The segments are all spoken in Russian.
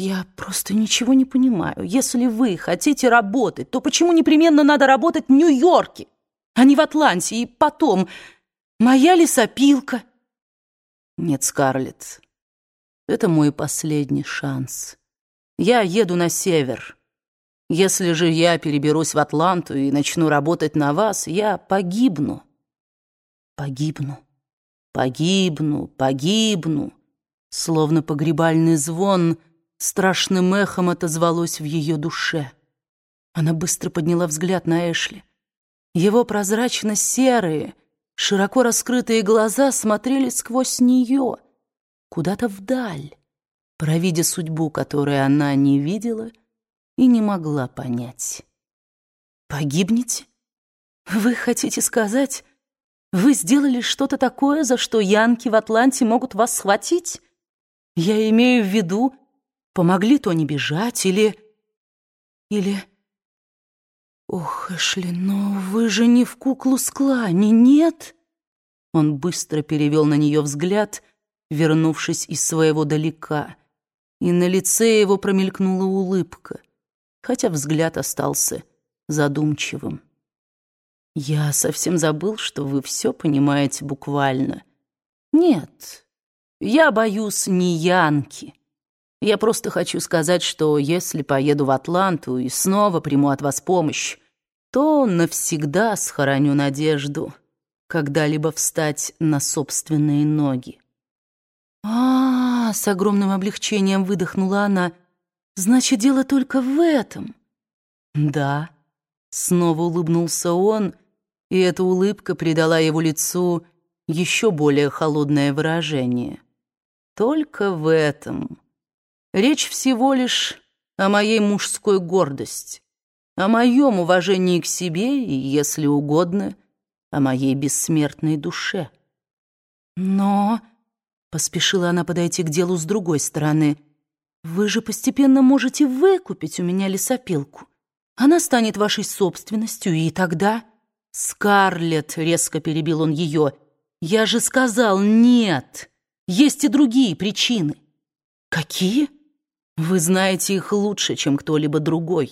я просто ничего не понимаю. Если вы хотите работать, то почему непременно надо работать в Нью-Йорке, а не в Атланте? И потом, моя лесопилка. Нет, Скарлетт, это мой последний шанс. Я еду на север. Если же я переберусь в Атланту и начну работать на вас, я погибну. Погибну, погибну, погибну. Словно погребальный звон страшным эхом отозвалось в ее душе. Она быстро подняла взгляд на Эшли. Его прозрачно-серые, широко раскрытые глаза смотрели сквозь нее, куда-то вдаль, провидя судьбу, которую она не видела и не могла понять. «Погибнете? Вы хотите сказать, вы сделали что-то такое, за что янки в Атланте могут вас схватить? Я имею в виду, помогли Тони бежать или... Или... Ох, Эшли, но вы же не в куклу склане, нет? Он быстро перевел на нее взгляд, вернувшись из своего далека, и на лице его промелькнула улыбка, хотя взгляд остался задумчивым. Я совсем забыл, что вы все понимаете буквально. Нет, я боюсь не Янки. Я просто хочу сказать, что если поеду в Атланту и снова приму от вас помощь, то навсегда схороню надежду когда-либо встать на собственные ноги. А, -а, а с огромным облегчением выдохнула она. Значит, дело только в этом. Да, снова улыбнулся он, — и эта улыбка придала его лицу еще более холодное выражение. Только в этом. Речь всего лишь о моей мужской гордости, о моем уважении к себе и, если угодно, о моей бессмертной душе. Но, — поспешила она подойти к делу с другой стороны, — вы же постепенно можете выкупить у меня лесопилку. Она станет вашей собственностью, и тогда... «Скарлетт!» — резко перебил он ее. «Я же сказал нет! Есть и другие причины». «Какие?» «Вы знаете их лучше, чем кто-либо другой».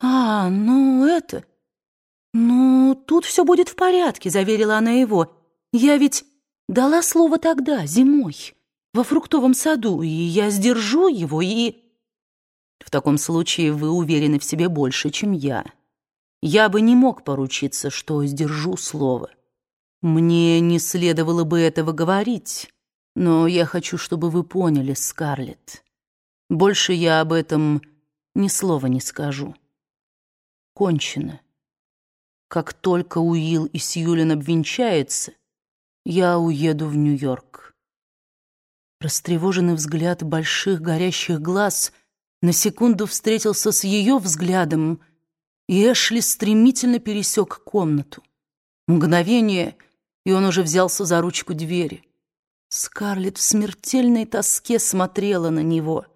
«А, ну это...» «Ну, тут все будет в порядке», — заверила она его. «Я ведь дала слово тогда, зимой, во фруктовом саду, и я сдержу его, и...» «В таком случае вы уверены в себе больше, чем я». Я бы не мог поручиться, что сдержу слово. Мне не следовало бы этого говорить, но я хочу, чтобы вы поняли, Скарлетт. Больше я об этом ни слова не скажу. Кончено. Как только Уилл и Сьюлин обвенчаются, я уеду в Нью-Йорк. Растревоженный взгляд больших горящих глаз на секунду встретился с ее взглядом — и Эшли стремительно пересек комнату. Мгновение, и он уже взялся за ручку двери. Скарлетт в смертельной тоске смотрела на него.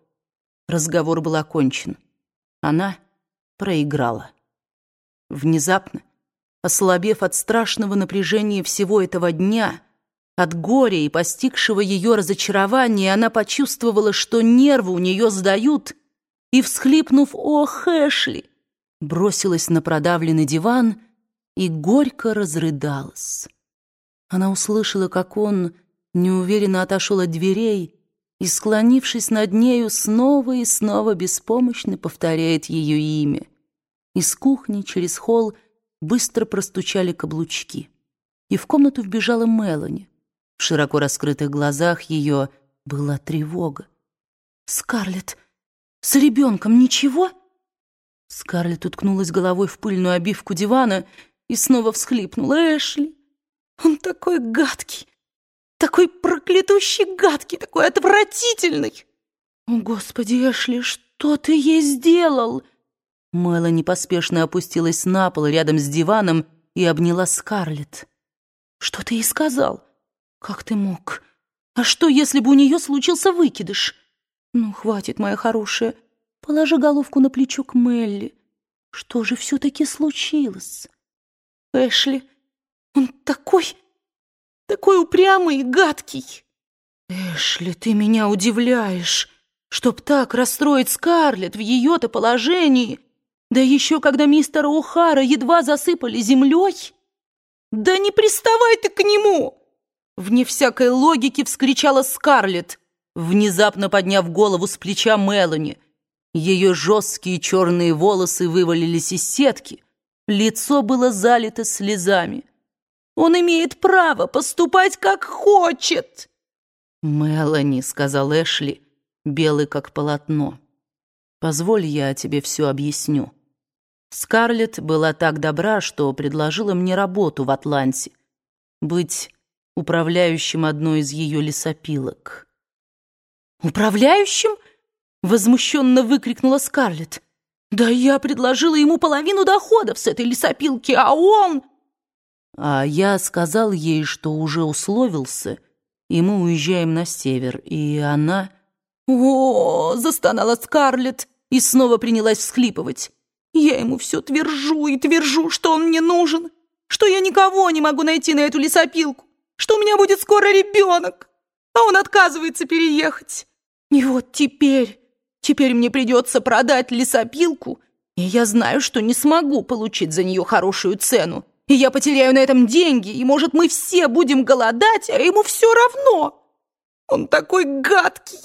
Разговор был окончен. Она проиграла. Внезапно, ослабев от страшного напряжения всего этого дня, от горя и постигшего ее разочарования, она почувствовала, что нервы у нее сдают, и, всхлипнув «Ох, Эшли!», бросилась на продавленный диван и горько разрыдалась. Она услышала, как он неуверенно отошел от дверей и, склонившись над нею, снова и снова беспомощно повторяет ее имя. Из кухни через холл быстро простучали каблучки, и в комнату вбежала Мелани. В широко раскрытых глазах ее была тревога. «Скарлетт, с ребенком ничего?» Скарлетт уткнулась головой в пыльную обивку дивана и снова всхлипнула. «Эшли, он такой гадкий, такой проклятущий гадкий, такой отвратительный!» «О, Господи, Эшли, что ты ей сделал?» Мелани поспешно опустилась на пол рядом с диваном и обняла Скарлетт. «Что ты ей сказал? Как ты мог? А что, если бы у нее случился выкидыш? Ну, хватит, моя хорошая». Положи головку на плечо к Мелли. Что же все-таки случилось? Эшли, он такой, такой упрямый и гадкий. Эшли, ты меня удивляешь. Чтоб так расстроить Скарлетт в ее-то положении, да еще когда мистера Ухара едва засыпали землей? Да не приставай ты к нему! Вне всякой логики вскричала Скарлетт, внезапно подняв голову с плеча Мелани. Ее жесткие черные волосы вывалились из сетки, лицо было залито слезами. Он имеет право поступать как хочет. «Мелани», — сказал Эшли, белый как полотно, — «позволь я тебе все объясню». Скарлетт была так добра, что предложила мне работу в Атланте, быть управляющим одной из ее лесопилок. «Управляющим?» — возмущенно выкрикнула Скарлетт. «Да я предложила ему половину доходов с этой лесопилки, а он...» А я сказал ей, что уже условился, и мы уезжаем на север, и она... «О!» — застонала Скарлетт и снова принялась всхлипывать. Я ему все твержу и твержу, что он мне нужен, что я никого не могу найти на эту лесопилку, что у меня будет скоро ребенок, а он отказывается переехать. И вот теперь, теперь мне придется продать лесопилку, и я знаю, что не смогу получить за нее хорошую цену, и я потеряю на этом деньги, и, может, мы все будем голодать, а ему все равно. Он такой гадкий.